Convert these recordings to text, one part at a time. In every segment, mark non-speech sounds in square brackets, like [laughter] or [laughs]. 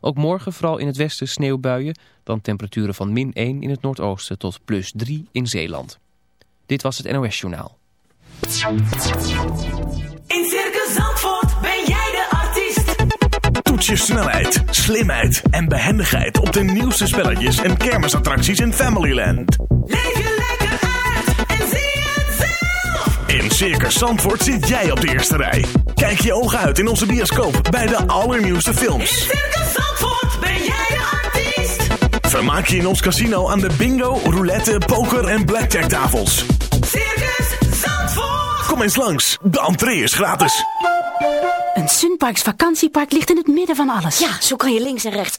Ook morgen vooral in het westen sneeuwbuien. Dan temperaturen van min 1 in het noordoosten tot plus 3 in Zeeland. Dit was het NOS Journaal. In Circus Zandvoort ben jij de artiest. Toets je snelheid, slimheid en behendigheid op de nieuwste spelletjes en kermisattracties in Familyland. Leef je lekker uit en zie het zelf. In Circus Zandvoort zit jij op de eerste rij. Kijk je ogen uit in onze bioscoop bij de allernieuwste In films. Vermaak je in ons casino aan de bingo, roulette, poker en blackjack tafels. Circus Zandvoort. Kom eens langs, de entree is gratis. Een Sunparks vakantiepark ligt in het midden van alles. Ja, zo kan je links en rechts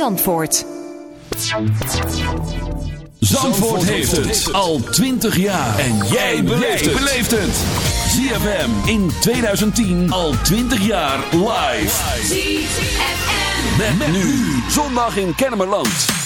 Zandvoort. Zandvoort heeft het al 20 jaar. En jij beleeft het. ZFM in 2010 al 20 jaar live. ZFM. Met, met nu. Zondag in Kennemerland.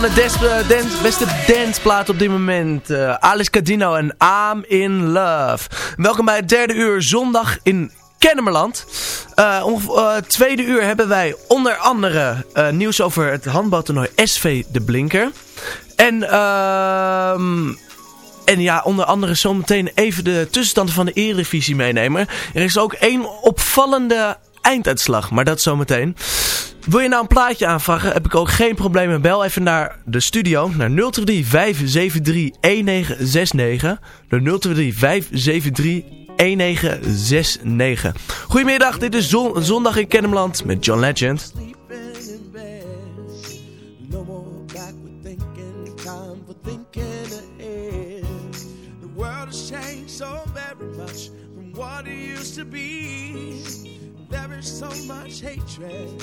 De eh, beste danceplaten op dit moment. Uh, Alice Cadino en I'm in Love. Welkom bij het derde uur zondag in Kennemerland. Uh, om tweede uur hebben wij onder andere nieuws over het handbaltoernooi SV De Blinker. En, ehm en ja, onder andere zometeen even de tussenstanden van de Eredivisie meenemen. Er is ook één opvallende einduitslag, maar dat zometeen. Wil je nou een plaatje aanvragen, heb ik ook geen probleem. Bel even naar de studio, naar 023 573 1969. De 023 573 1969. Goedemiddag, dit is Zondag in Kennemerland met John Legend. what it used to be. There is so much hatred,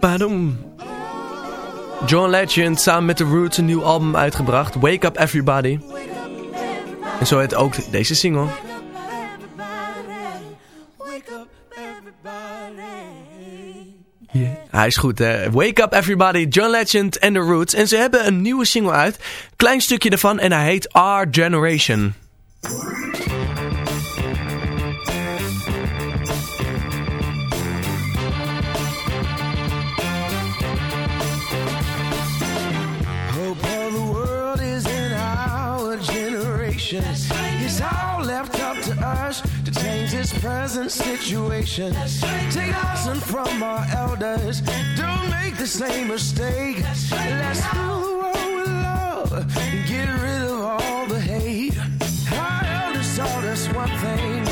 Padum. John Legend samen met The Roots een nieuw album uitgebracht. Wake Up Everybody. En zo heet ook deze single. Yeah. Hij is goed hè. Wake Up Everybody, John Legend en The Roots. En ze hebben een nieuwe single uit. Klein stukje ervan en hij heet Our Generation. This present situation. Take lesson from our elders. Don't make the same mistake. Let's fill the world with love get rid of all the hate. Our elders taught us one thing,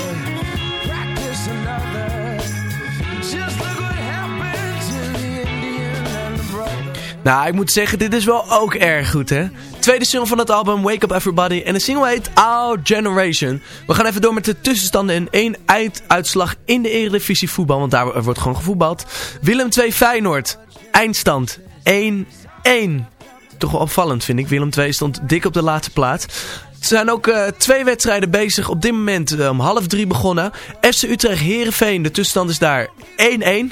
practice another. Just look what happened to the Indian and the brother. Nou, ik moet zeggen, dit is wel ook erg goed, hè? Tweede single van het album, Wake Up Everybody. En de single heet Our Generation. We gaan even door met de tussenstanden en één einduitslag in de Eredivisie voetbal. Want daar wordt gewoon gevoetbald. Willem 2 Feyenoord. Eindstand 1-1. Toch wel opvallend, vind ik. Willem 2 stond dik op de laatste plaats. Er zijn ook eh, twee wedstrijden bezig. Op dit moment eh, om half drie begonnen. FC Utrecht Herenveen. De tussenstand is daar 1-1.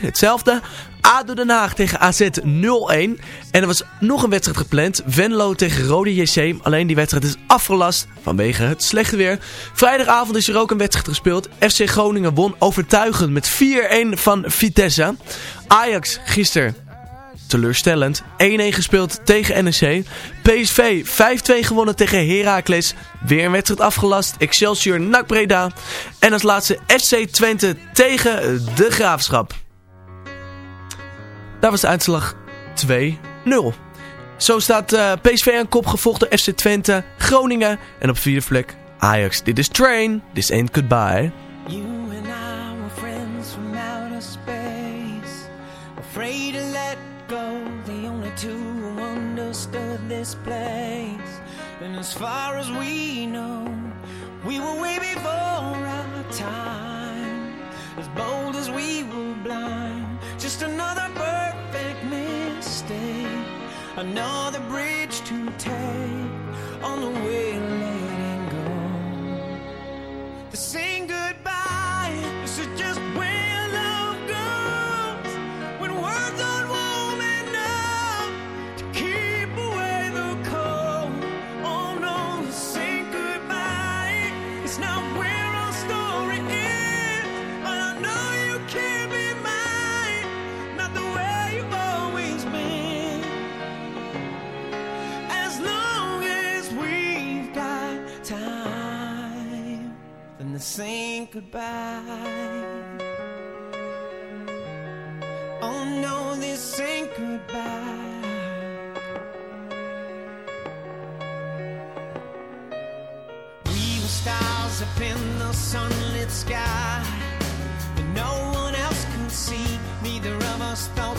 Hetzelfde. ADO Den Haag tegen AZ 0-1. En er was nog een wedstrijd gepland. Venlo tegen Rode JC. Alleen die wedstrijd is afgelast vanwege het slechte weer. Vrijdagavond is er ook een wedstrijd gespeeld. FC Groningen won overtuigend met 4-1 van Vitesse. Ajax gisteren teleurstellend. 1-1 gespeeld tegen NEC. PSV 5-2 gewonnen tegen Heracles. Weer een wedstrijd afgelast. Excelsior NAC Breda. En als laatste FC Twente tegen de Graafschap. Daar was de uitslag 2-0. Zo staat eh, PSV aan kop gevolgd door FC Twente, Groningen en op vierde plek Ajax. Dit is Train, This Ain't Goodbye. You and I were friends from outer space. Afraid to let go, the only two who understood this place. And as far as we know, we were way before our time. As bold as we were blind, just another mistake. Another bridge to take on the way sing goodbye. Oh no, this ain't goodbye. We were stars up in the sunlit sky that no one else could see. Neither of us thought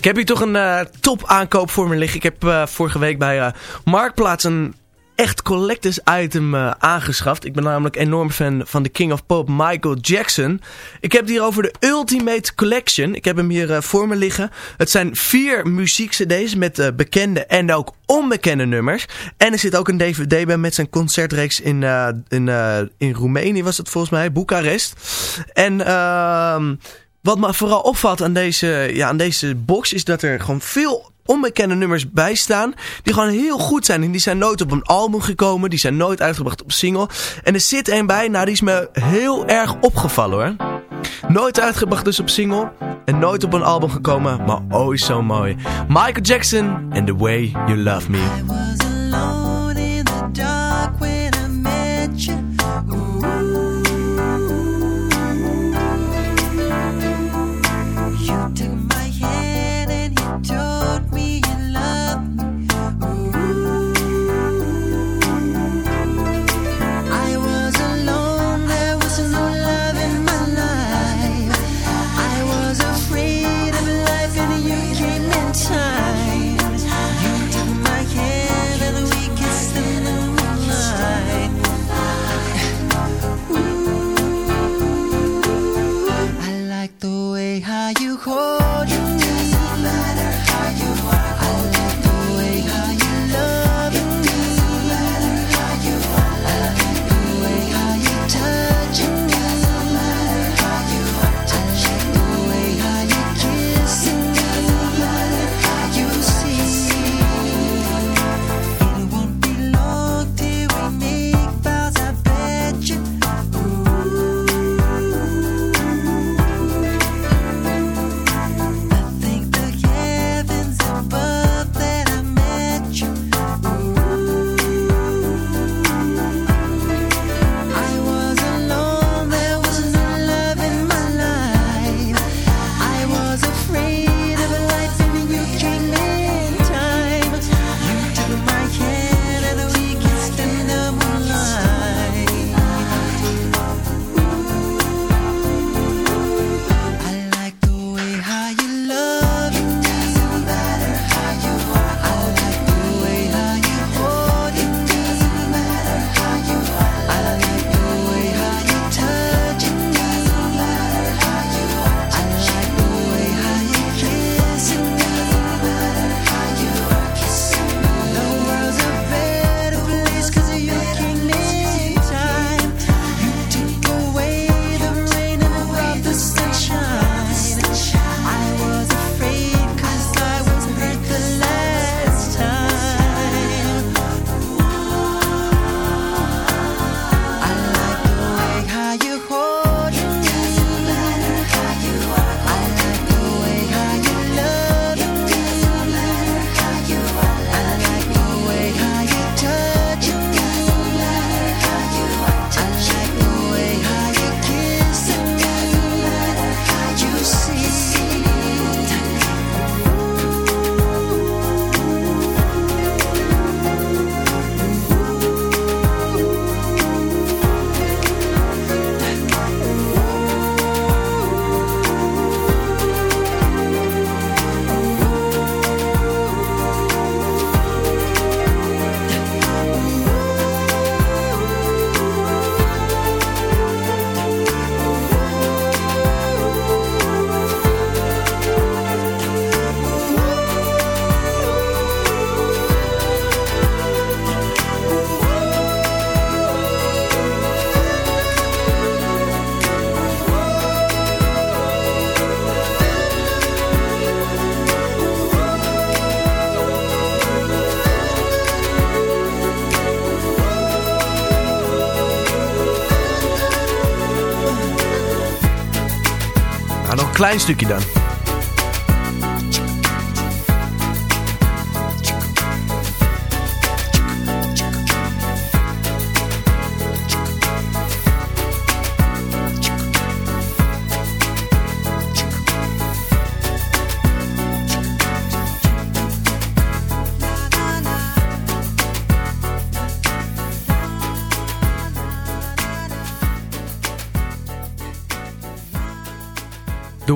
Ik heb hier toch een uh, top aankoop voor me liggen. Ik heb uh, vorige week bij uh, Marktplaats een echt collectors item aangeschaft. Ik ben namelijk enorm fan van de King of Pop Michael Jackson. Ik heb het hier over de Ultimate Collection. Ik heb hem hier voor me liggen. Het zijn vier muziekcd's met bekende en ook onbekende nummers. En er zit ook een DVD bij met zijn concertreeks in, in, in Roemenië was het volgens mij, Boekarest. En... wat me vooral opvalt aan deze, ja, aan deze box is dat er gewoon veel onbekende nummers bij staan. Die gewoon heel goed zijn. En die zijn nooit op een album gekomen. Die zijn nooit uitgebracht op single. En er zit een bij, nou die is me heel erg opgevallen hoor. Nooit uitgebracht dus op single. En nooit op een album gekomen. Maar oh zo mooi. Michael Jackson and The Way You Love Me. Klein stukje dan.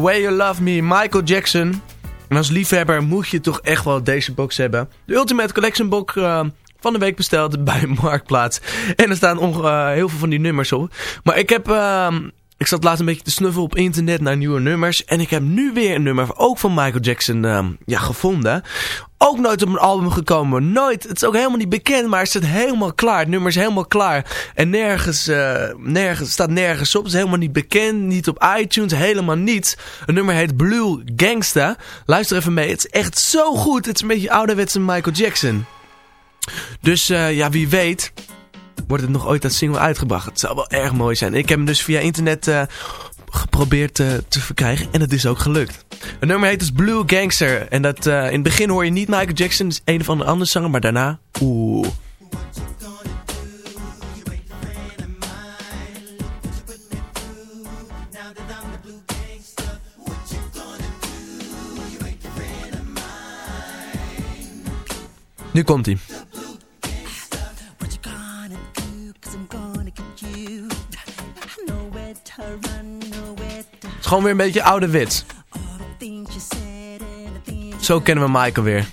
Way You Love Me, Michael Jackson. En als liefhebber moet je toch echt wel deze box hebben. De Ultimate Collection box eh, van de week besteld [laughs] bij Marktplaats. En er staan eh, heel veel van die nummers op. Maar ik heb... eh, ik zat laatst een beetje te snuffelen op internet naar nieuwe nummers. En ik heb nu weer een nummer, ook van Michael Jackson, eh, ja, gevonden. Ook nooit op een album gekomen. Nooit. Het is ook helemaal niet bekend, maar het staat helemaal klaar. Het nummer is helemaal klaar. En nergens, eh, nergens, staat nergens op. Het is helemaal niet bekend. Niet op iTunes. Helemaal niets. Het nummer heet Blue Gangsta. Luister even mee. Het is echt zo goed. Het is een beetje ouderwetse Michael Jackson. Dus eh, ja, wie weet wordt het nog ooit als single uitgebracht. Het zou wel erg mooi zijn. Ik heb hem dus via internet eh, geprobeerd eh, te verkrijgen en het is ook gelukt. Het nummer heet dus Blue Gangster. En dat, eh, in het begin hoor je niet Michael Jackson, een of andere andere zanger, maar daarna, oeh. Nu komt hij. Is gewoon weer een beetje ouderwets. Zo kennen we Michael weer.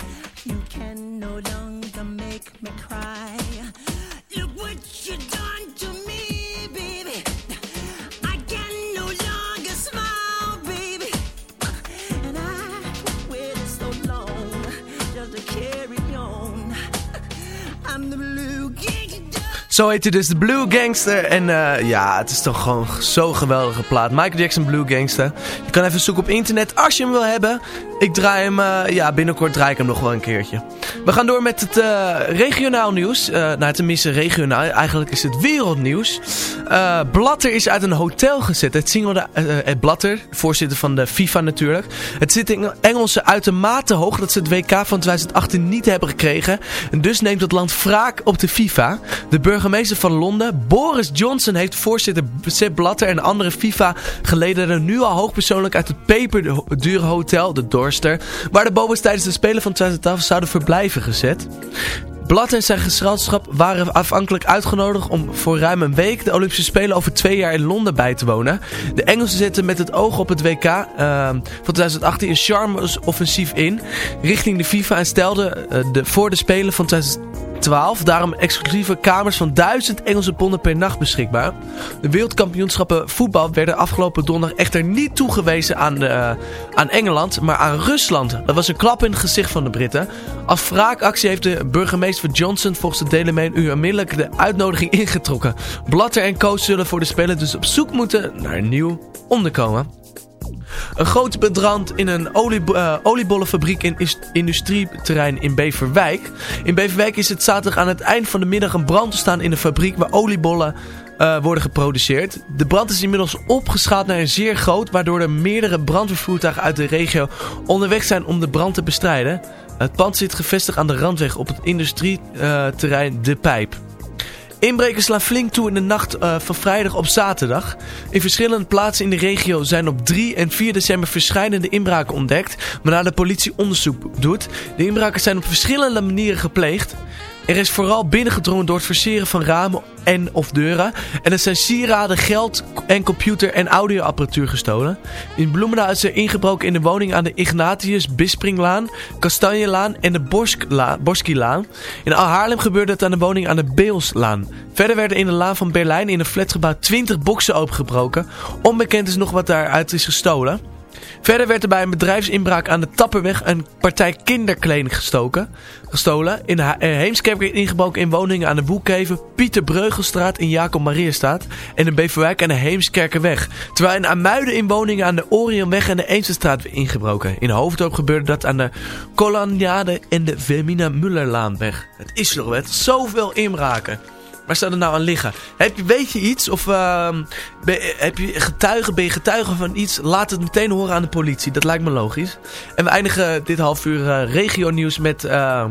Zo heet hij dus de Blue Gangster. En eh, ja, het is toch gewoon zo'n geweldige plaat. Michael Jackson Blue Gangster. Je kan even zoeken op internet als je hem wil hebben. Ik draai hem, eh, ja binnenkort draai ik hem nog wel een keertje. We gaan door met het eh, regionaal nieuws. Eh nou, tenminste regionaal. Eigenlijk is het wereldnieuws. Eh Blatter is uit een hotel gezet. Het singelde eh, Blatter, voorzitter van de FIFA natuurlijk. Het zit in Engelsen uitermate hoog dat ze het WK van 2018 niet hebben gekregen. En dus neemt het land wraak op de FIFA. De burgemeester van Londen, Boris Johnson, heeft voorzitter Sepp Blatter en andere FIFA-gelederen nu al hoogpersoonlijk uit het peperdure hotel, de Dorster, waar de Bobos tijdens de Spelen van 2012 zouden verblijven gezet. Blatter en zijn gezelschap waren afhankelijk uitgenodigd om voor ruim een week de Olympische Spelen over twee jaar in Londen bij te wonen. De Engelsen zetten met het oog op het WK eh, van 2018 een charmes offensief in richting de FIFA en stelden eh, de, voor de Spelen van 2012 daarom exclusieve kamers van 1000 Engelse ponden per nacht beschikbaar. De wereldkampioenschappen voetbal werden afgelopen donderdag echter niet toegewezen aan, eh, aan Engeland, maar aan Rusland. Dat was een klap in het gezicht van de Britten. Als wraakactie heeft de burgemeester Johnson volgens de Daily Mail u onmiddellijk de uitnodiging ingetrokken. Blatter en coach zullen voor de Spelen dus op zoek moeten naar een nieuw onderkomen. Een grote brand in een olie, eh, oliebollenfabriek in industrieterrein in Beverwijk. In Beverwijk is het zaterdag aan het eind van de middag een brand te staan in een fabriek waar oliebollen eh, worden geproduceerd. De brand is inmiddels opgeschaald naar een zeer groot, waardoor er meerdere brandweervoertuigen uit de regio onderweg zijn om de brand te bestrijden. Het pand zit gevestigd aan de randweg op het industrieterrein De Pijp. Inbrekers slaan flink toe in de nacht eh, van vrijdag op zaterdag. In verschillende plaatsen in de regio zijn op 3 en 4 december verschillende inbraken ontdekt, waarna de politie onderzoek doet. De inbraken zijn op verschillende manieren gepleegd. Er is vooral binnengedrongen door het versieren van ramen en of deuren. En er zijn sieraden, geld en computer en audioapparatuur gestolen. In Bloemendaal is er ingebroken in de woning aan de Ignatius Bispringlaan, Kastanjelaan en de Borskilaan. In Haarlem gebeurde het aan de woning aan de Beelslaan. Verder werden in de laan van Berlijn in een flatgebouw 20 boksen opengebroken. Onbekend is nog wat daaruit is gestolen. Verder werd er bij een bedrijfsinbraak aan de Tapperweg een partij kinderkleding gestoken, gestolen. In Ha- eh, Heemskerk ingebroken in woningen aan de Boekheven, Pieter Breugelstraat in Jacob Mariastraat en in Beverwijk aan de Heemskerkerweg. Terwijl in Amuiden in woningen aan de Orionweg en de Eemsestraat werd ingebroken. In Hoofddorp gebeurde dat aan de Colaniade en de Vermina Mullerlaanweg. Het is nog wat, zoveel inbraken. Waar zou er nou aan liggen? Heb je, weet je iets? Of ehm, ben, heb je getuigen, ben je getuige van iets? Laat het meteen horen aan de politie. Dat lijkt me logisch. En we eindigen dit half uur eh regionieuws met eh,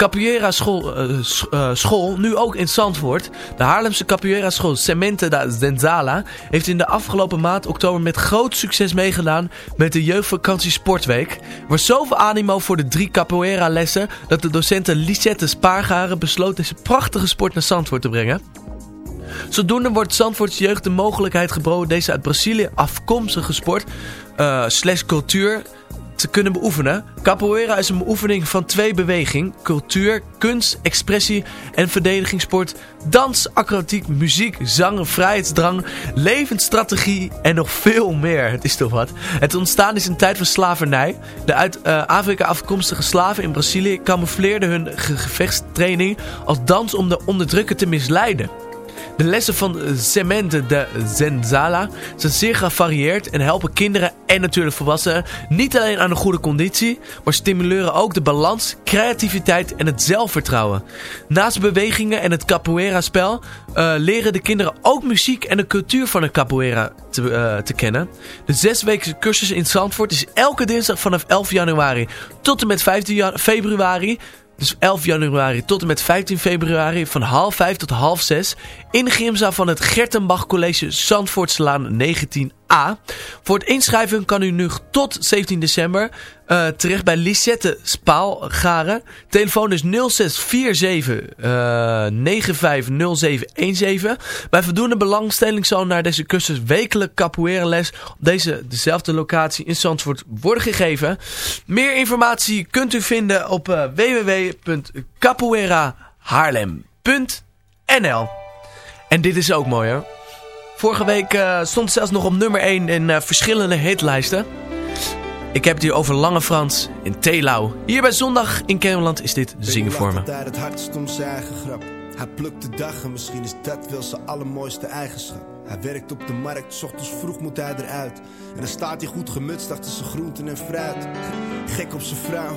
Capoeira school, eh, eh, school. Nu ook in Zandvoort. De Haarlemse Capoeira school Cemente da Zenzala heeft in de afgelopen maand oktober met groot succes meegedaan met de jeugdvakantie sportweek. Er was zoveel animo voor de drie capoeira lessen dat de docenten Lisette Spaargaren besloot deze prachtige sport naar Zandvoort te brengen. Zodoende wordt Zandvoorts jeugd de mogelijkheid geboden deze uit Brazilië afkomstige sport, eh, slash cultuur, te kunnen beoefenen. Capoeira is een beoefening van twee bewegingen. Cultuur, kunst, expressie en verdedigingssport. Dans, acrobatiek, muziek, zang, vrijheidsdrang, levensstrategie en nog veel meer. Het is toch wat. Het ontstaan is een tijd van slavernij. De uit eh, Afrika afkomstige slaven in Brazilië camoufleerden hun ge- gevechtstraining als dans om de onderdrukker te misleiden. De lessen van Semente de Zenzala zijn zeer gevarieerd en helpen kinderen en natuurlijk volwassenen niet alleen aan een goede conditie, maar stimuleren ook de balans, creativiteit en het zelfvertrouwen. Naast bewegingen en het capoeira-spel eh, leren de kinderen ook muziek en de cultuur van de capoeira te, eh, te kennen. De zesweekse cursus in Zandvoort is elke dinsdag vanaf 11 januari tot en met 15 jan- februari dus 11 januari tot en met 15 februari van half 5 tot half 6 in de gymzaal van het Gertenbach College Zandvoortslaan 19a. Voor het inschrijven kan u nu tot 17 december eh, terecht bij Lisette Spaalgaren. Telefoon is 0647 eh 950717. Bij voldoende belangstelling zal naar deze cursus wekelijk capoeira les op deze dezelfde locatie in Zandvoort worden gegeven. Meer informatie kunt u vinden op eh, www.capoeirahaarlem.nl En dit is ook mooi hoor. Vorige week eh, stond zelfs nog op nummer 1 in eh, verschillende hitlijsten. Ik heb het hier over Lange Frans in Telau. Hier bij Zondag in Kermeland is dit Zingen voor me. altijd het hardst om zijn eigen grap. Hij plukt de dag en misschien is dat wel zijn allermooiste eigenschap. Hij werkt op de markt, 's ochtends vroeg moet hij eruit. En dan staat hij goed gemutst achter zijn groenten en fruit. Gek op zijn vrouw,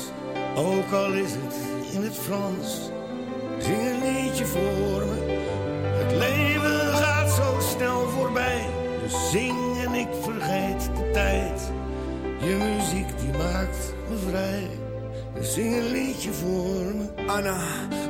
Ook al is het in het Frans, zing een liedje voor me. Het leven gaat zo snel voorbij, dus zing en ik vergeet de tijd. Je muziek die maakt me vrij, zing een liedje voor me. Anna,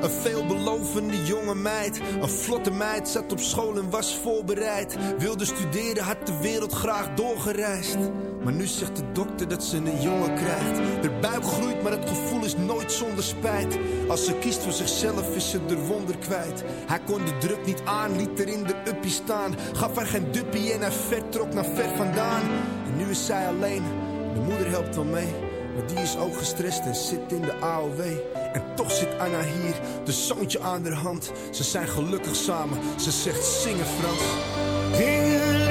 een veelbelovende jonge meid. Een vlotte meid, zat op school en was voorbereid. Wilde studeren, had de wereld graag doorgereisd. Maar nu zegt de dokter dat ze een jongen krijgt. De buik groeit, maar het gevoel is nooit zonder spijt. Als ze kiest voor zichzelf, is ze er wonder kwijt. Hij kon de druk niet aan, liet er in de uppie staan. Gaf haar geen duppie en hij vertrok naar ver vandaan. En nu is zij alleen, de moeder helpt wel mee. Maar die is ook gestrest en zit in de AOW. En toch zit Anna hier, de zoontje aan haar hand. Ze zijn gelukkig samen, ze zegt zingen Frans. Zing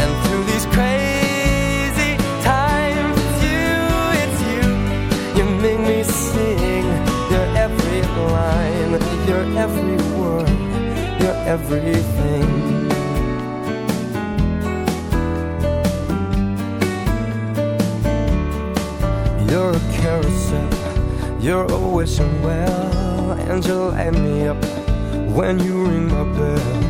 and through these crazy times, it's you, it's you. You make me sing your every line, your every word, your everything. You're a carousel, you're a wishing well, and you light me up when you ring my bell.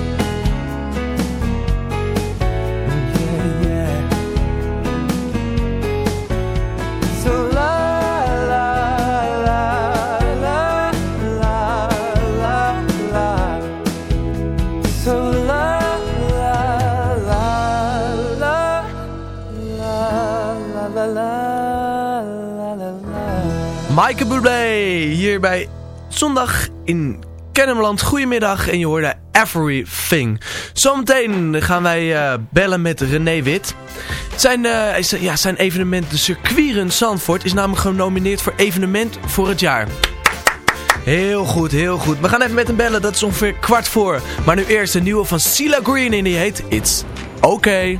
Maaike Bublé hier bij Zondag in Kennemerland. Goedemiddag en je hoorde Everything. Zometeen gaan wij eh, bellen met René Wit. Zijn, eh, ja, zijn evenement de Circuitrun Zandvoort is namelijk genomineerd voor evenement voor het jaar. Heel goed, heel goed. We gaan even met hem bellen, dat is ongeveer kwart voor. Maar nu eerst de nieuwe van Sila Green en die heet It's Okay.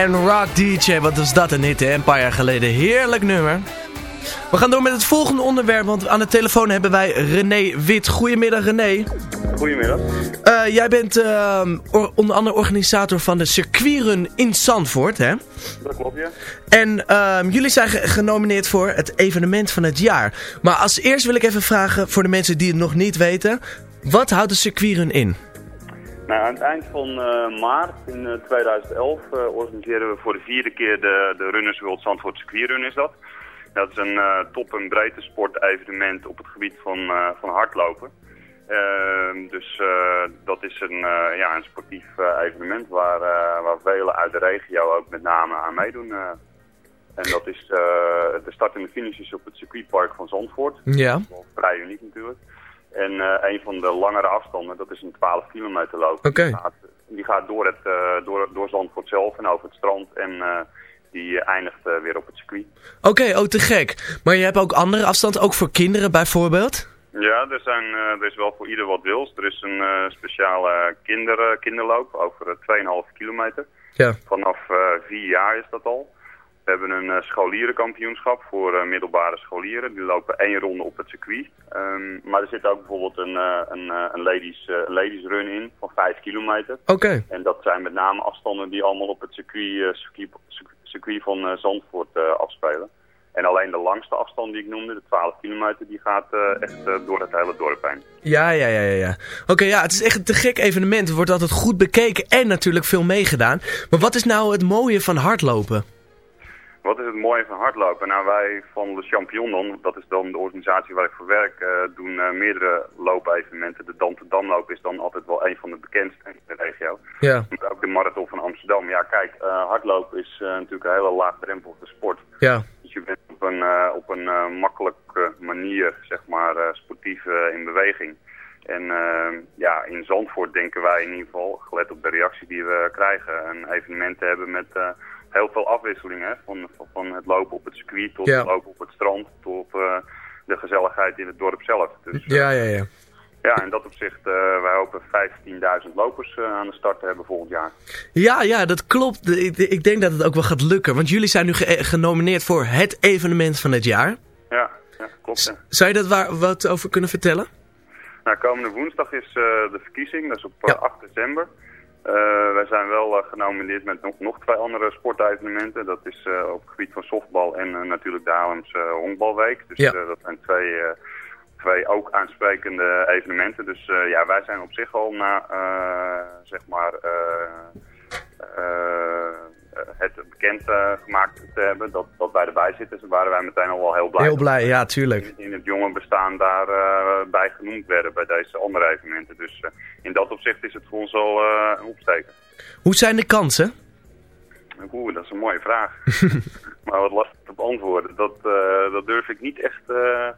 En Rock DJ, wat was dat een hit hè? Een paar jaar geleden. Heerlijk nummer. We gaan door met het volgende onderwerp, want aan de telefoon hebben wij René Wit. Goedemiddag René. Goedemiddag. Eh, jij bent or- onder andere organisator van de circuitrun in Zandvoort, hè? Dat klopt, ja. En ehm, jullie zijn ge- genomineerd voor het evenement van het jaar. Maar als eerst wil ik even vragen voor de mensen die het nog niet weten. Wat houdt de circuitrun in? Nou, aan het eind van eh, maart in eh, 2011 eh, organiseren we voor de vierde keer de, de Runners World Zandvoort Circuitrun is dat. Dat is een eh, top- en breedte sportevenement op het gebied van, eh, van hardlopen. Ehm, dus eh, dat is een, eh, ja, een sportief eh, evenement waar, eh, waar velen uit de regio ook met name aan meedoen. eh. en dat is, eh, de start en de finish is op het circuitpark van Zandvoort. Ja. Dat is wel vrij uniek natuurlijk. En eh, een van de langere afstanden, dat is een 12 kilometer loop. Die, gaat, die gaat door, het, eh, door, door Zandvoort zelf en over het strand en eh, die eindigt weer op het circuit. Oké, oh te gek. Maar je hebt ook andere afstanden, ook voor kinderen bijvoorbeeld? Ja, er, zijn, er is wel voor ieder wat wils. Er is een speciale kinder, kinderloop over eh, 2,5 kilometer. Ja. Vanaf eh, vier jaar is dat al. We hebben een eh, scholierenkampioenschap voor eh, middelbare scholieren. Die lopen één ronde op het circuit. Ehm, maar er zit ook bijvoorbeeld een, eh, een, een, ladies, een ladies run in van 5 kilometer. Oké. En dat zijn met name afstanden die allemaal op het circuit, circuit, circuit van Zandvoort afspelen. En alleen de langste afstand die ik noemde, de 12 kilometer, die gaat echt door het hele dorp heen. Ja, ja, ja, ja. Oké, ja, het is echt een te gek evenement. Het wordt altijd goed bekeken en natuurlijk veel meegedaan. Maar wat is nou het mooie van hardlopen? Wat is het mooie van hardlopen? Nou, wij van de Champion dan, dat is dan de organisatie waar ik voor werk, eh, doen eh, meerdere loopevenementen. De Dam te Damloop is dan altijd wel een van de bekendste in de regio. Ja. Maar ook de Marathon van Amsterdam. Ja, kijk, eh, hardlopen is natuurlijk een hele laagdrempelige sport. Ja. Dus je bent op een, op een makkelijke manier, zeg maar, sportief in beweging. En ja, in Zandvoort denken wij in ieder geval, gelet op de reactie die we krijgen, een evenement te hebben met heel veel afwisselingen. hè. Van, van, het lopen op het circuit tot Ja. het lopen op het strand tot eh, de gezelligheid in het dorp zelf. Dus Ja, ja, ja. ja, in dat opzicht, eh wij hopen 15.000 lopers eh, aan de start te hebben volgend jaar. Ja, ja, dat klopt. Ik, ik denk dat het ook wel gaat lukken. Want jullie zijn nu ge- genomineerd voor het evenement van het jaar. Ja, ja klopt. ja. Zou je daar waar, wat over kunnen vertellen? Nou, komende woensdag is eh, de verkiezing, dat is op eh, 8 december. Eh, wij zijn wel eh, genomineerd met nog, nog twee andere sportevenementen. Dat is eh, op het gebied van softbal en natuurlijk de Haarlemse honkbalweek. Dus Ja. dat zijn twee, twee ook aansprekende evenementen. Dus ja, wij zijn op zich al na, zeg maar, het bekend eh, gemaakt te hebben dat, dat wij erbij zitten. Dus waren wij meteen al wel heel blij. Heel blij, ja, tuurlijk. In het jonge bestaan daarbij bij genoemd werden bij deze andere evenementen. Dus eh, in dat opzicht is het voor ons al eh, een opsteken. Hoe zijn de kansen? Oeh, dat is een mooie vraag. [laughs] maar wat lastig te beantwoorden. Dat, eh, dat durf ik niet echt eh,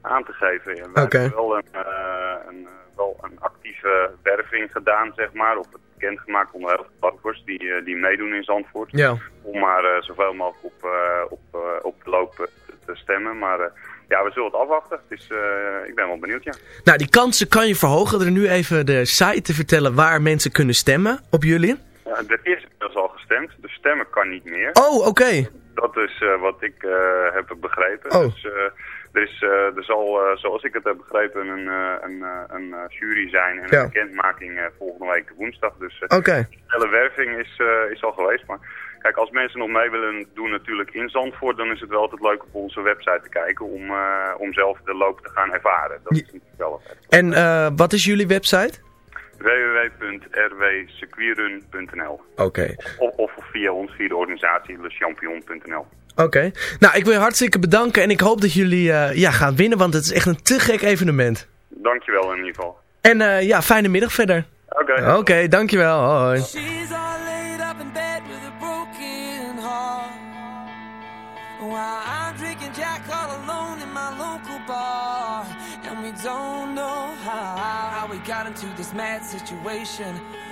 aan te geven. Oké. hebben wel een, eh, een, eh, wel een actieve werving gedaan, zeg maar. Of het bekendgemaakt onder heel veel lopers die, eh, die meedoen in Zandvoort. Ja. Om maar eh, zoveel mogelijk op, eh, op, op de loop te, te stemmen. Maar ja, we zullen het afwachten. Eh, ik ben wel benieuwd, ja. Nou, die kansen kan je verhogen. Er nu even de site te vertellen waar mensen kunnen stemmen op jullie. Ja, er is inmiddels al gestemd, dus stemmen kan niet meer. Oh, oké. Dat is wat ik heb begrepen. Oh. Dus, er, is, eh, er zal, eh, zoals ik het heb begrepen, een, eh, een, een jury zijn en Ja. een bekendmaking volgende week woensdag. Dus Oké. de hele werving is, is al geweest. Maar kijk, als mensen nog mee willen doen natuurlijk in Zandvoort, dan is het wel altijd leuk op onze website te kijken om, om zelf de loop te gaan ervaren. Dat is altijd. En wat is jullie website? www.rwcircuitrun.nl Oké. of, of via ons, via de organisatie lechampion.nl. Oké. Nou, ik wil je hartstikke bedanken en ik hoop dat jullie eh, ja, gaan winnen, want het is echt een te gek evenement. Dankjewel in ieder geval. En eh, ja, fijne middag verder. Oké. Oké, dankjewel. Hoi. She's all laid up in bed with a broken heart. While I'm drinking Jack all alone in my local bar. And we don't know how, how we got into this mad situation.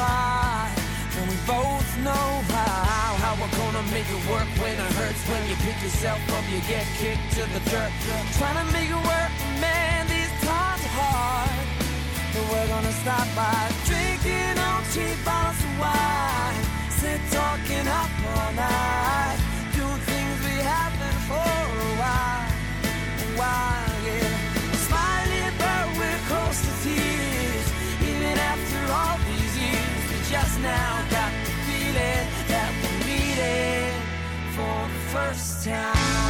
try. And we both know how. How we're gonna make it work when it hurts. When you pick yourself up, you get kicked to the dirt. Trying to make it work, man, these times are hard. But we're gonna stop by drinking on cheap bottles of wine. Sit talking up all night. Doing things we haven't for a while. A while. Just now got the feeling that we're meeting for the first time.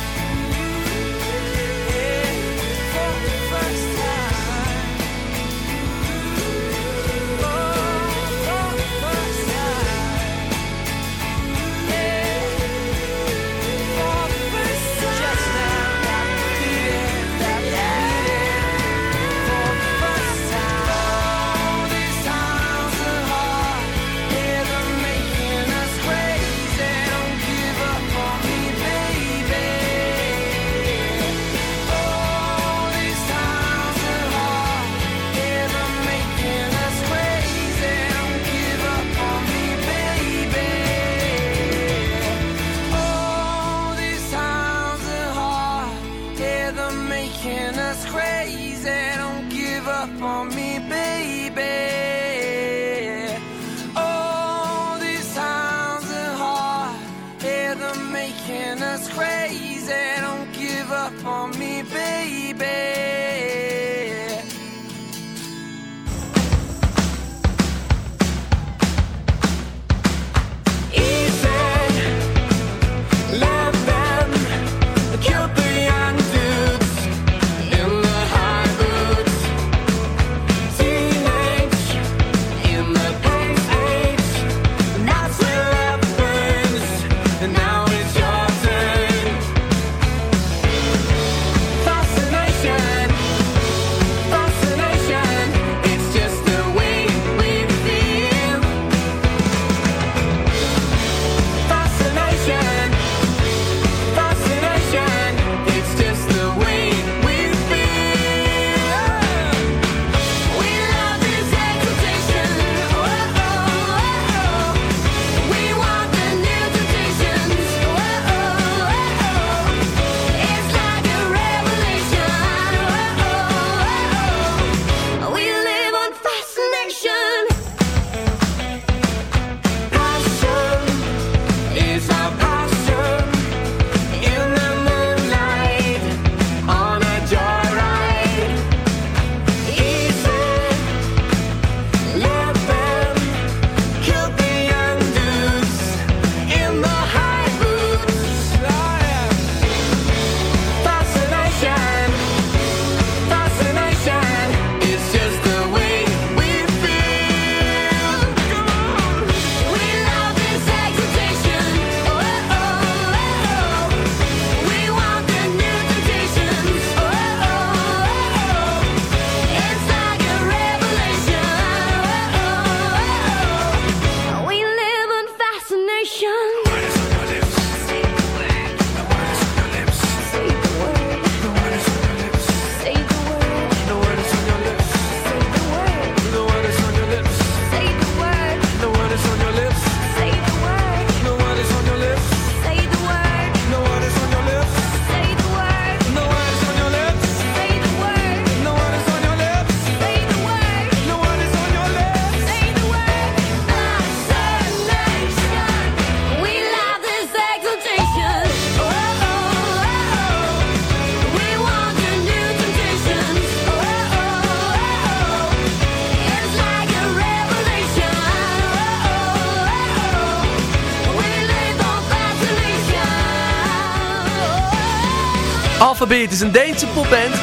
Alphabet is een Deense popband.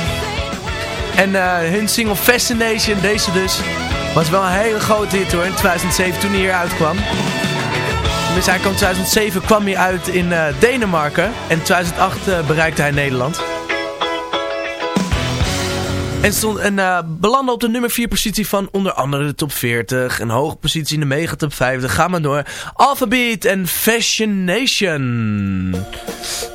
En eh, hun single Fascination, deze dus, was wel een hele grote hit hoor in 2007 toen hij hier uitkwam. Tenminste, hij kwam 2007 kwam hij uit in eh, Denemarken en in 2008 eh, bereikte hij Nederland. En, stond, en belandde op de nummer 4 positie van onder andere de top 40. Een hoge positie in de mega top 50. Ga maar door. Alphabet en Fashionation.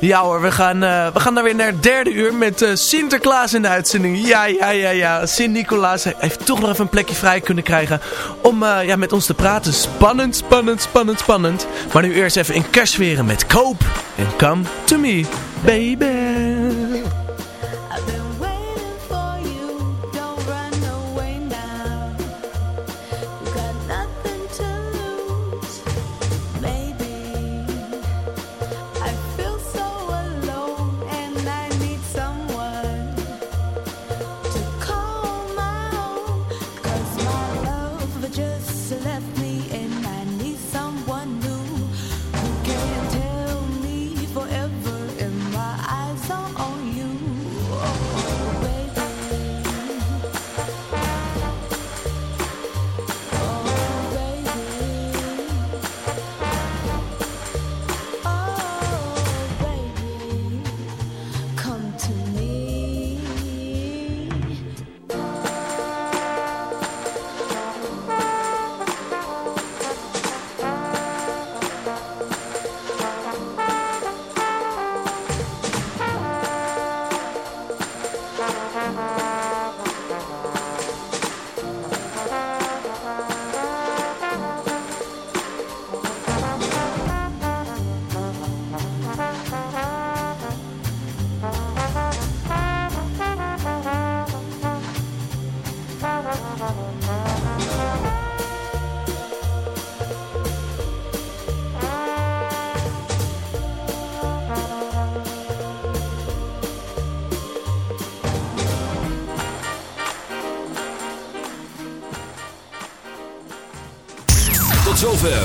Ja hoor, we gaan, uh, we gaan dan weer naar het derde uur met uh, Sinterklaas in de uitzending. Ja, ja, ja, ja. Sint-Nicolaas heeft toch nog even een plekje vrij kunnen krijgen om ja, met ons te praten. Spannend, spannend, spannend, spannend. Maar nu eerst even in kerstsferen met Cope. En Come To Me, baby.